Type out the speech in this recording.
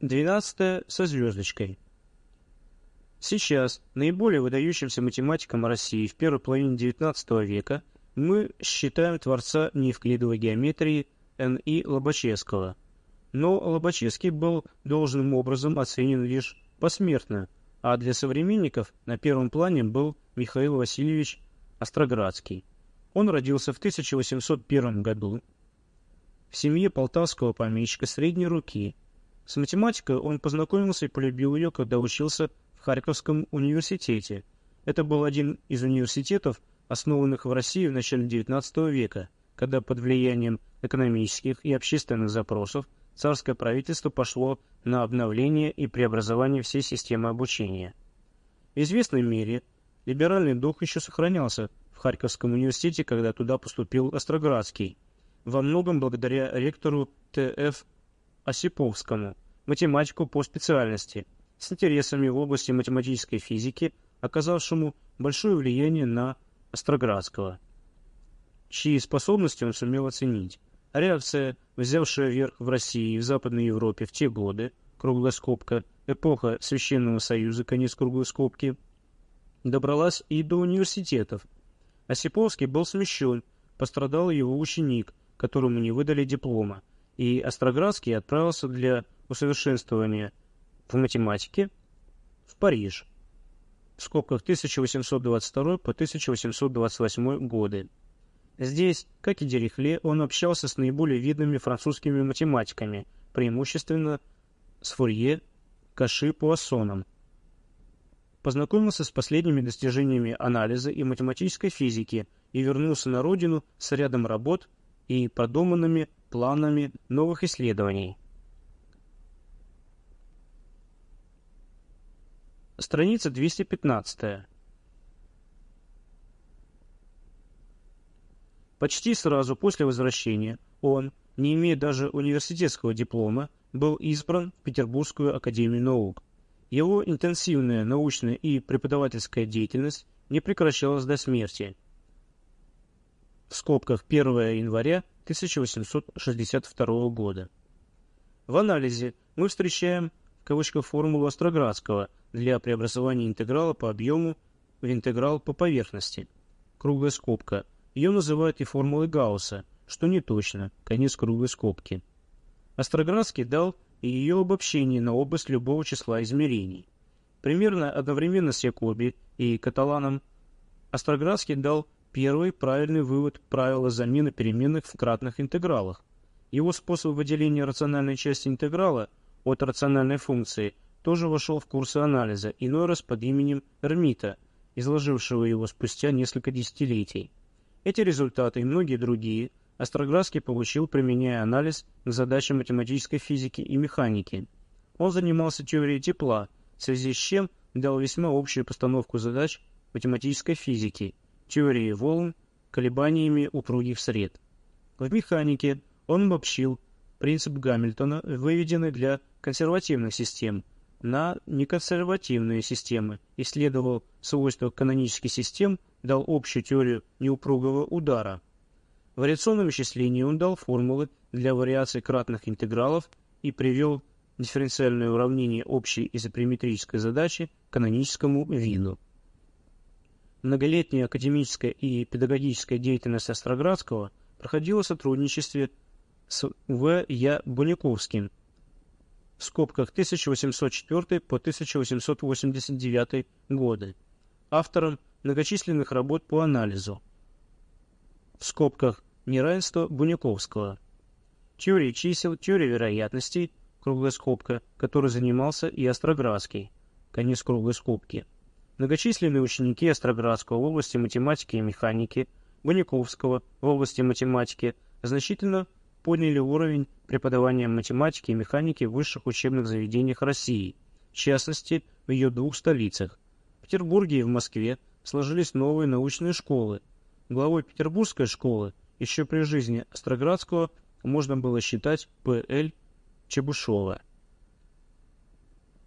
12 со звездочкой. Сейчас наиболее выдающимся математиком России в первой половине XIX века мы считаем творца неевклидовой геометрии Н.И. Лобачевского. Но Лобачевский был должным образом оценен лишь посмертно, а для современников на первом плане был Михаил Васильевич Остроградский. Он родился в 1801 году в семье полтавского помещика средней руки. С математикой он познакомился и полюбил ее, когда учился в Харьковском университете. Это был один из университетов, основанных в России в начале XIX века, когда под влиянием экономических и общественных запросов царское правительство пошло на обновление и преобразование всей системы обучения. В известной мере либеральный дух еще сохранялся в Харьковском университете, когда туда поступил Остроградский, во многом благодаря ректору Т.Ф. Осиповскому, математику по специальности, с интересами в области математической физики, оказавшему большое влияние на Остроградского, чьи способности он сумел оценить. Реакция, взявшая верх в России и в Западной Европе в те годы, круглая скобка, эпоха Священного Союза, конец круглой скобки, добралась и до университетов. Осиповский был смещен, пострадал его ученик, которому не выдали диплома, и Остроградский отправился для усовершенствования в математике в Париж в скобках 1822 по 1828 годы. Здесь, как и Дерихле, он общался с наиболее видными французскими математиками, преимущественно с Фурье, Каши, Пуассоном. Познакомился с последними достижениями анализа и математической физики и вернулся на родину с рядом работ и продуманными планами новых исследований. Страница 215. Почти сразу после возвращения он, не имея даже университетского диплома, был избран в Петербургскую академию наук. Его интенсивная научная и преподавательская деятельность не прекращалась до смерти – в скобках 1 января 1862 года. В анализе мы встречаем в кавычках формулу Остроградского для преобразования интеграла по объему в интеграл по поверхности. Круглая скобка. Ее называют и формулой Гаусса, что не точно, конец круглой скобки. Остроградский дал и ее обобщение на область любого числа измерений. Примерно одновременно с Якоби и Каталаном Остроградский дал Первый правильный вывод правила замены переменных в кратных интегралах. Его способ выделения рациональной части интеграла от рациональной функции тоже вошел в курсы анализа, иной раз под именем Эрмита, изложившего его спустя несколько десятилетий. Эти результаты и многие другие Остроградский получил, применяя анализ к задачам математической физики и механики. Он занимался теорией тепла, в связи с чем дал весьма общую постановку задач математической физики – теории волн, колебаниями упругих сред. В механике он обобщил принцип Гамильтона, выведенный для консервативных систем, на неконсервативные системы, исследовал свойства канонических систем, дал общую теорию неупругого удара. Вариационном исчислении он дал формулы для вариаций кратных интегралов и привел дифференциальное уравнение общей изоприметрической задачи к каноническому виду. Многолетняя академическая и педагогическая деятельность Остроградского проходила в сотрудничестве с В. Я. Буниковским в скобках 1804 по 1889 годы, автором многочисленных работ по анализу, в скобках неравенство Буниковского, теории чисел, теории вероятностей, круглая скобка, которой занимался и Остроградский, конец круглой скобки. Многочисленные ученики Остроградского в области математики и механики, Баняковского в области математики значительно подняли уровень преподавания математики и механики в высших учебных заведениях России, в частности, в ее двух столицах. В Петербурге и в Москве сложились новые научные школы. Главой Петербургской школы еще при жизни Остроградского можно было считать П.Л. Чебушова.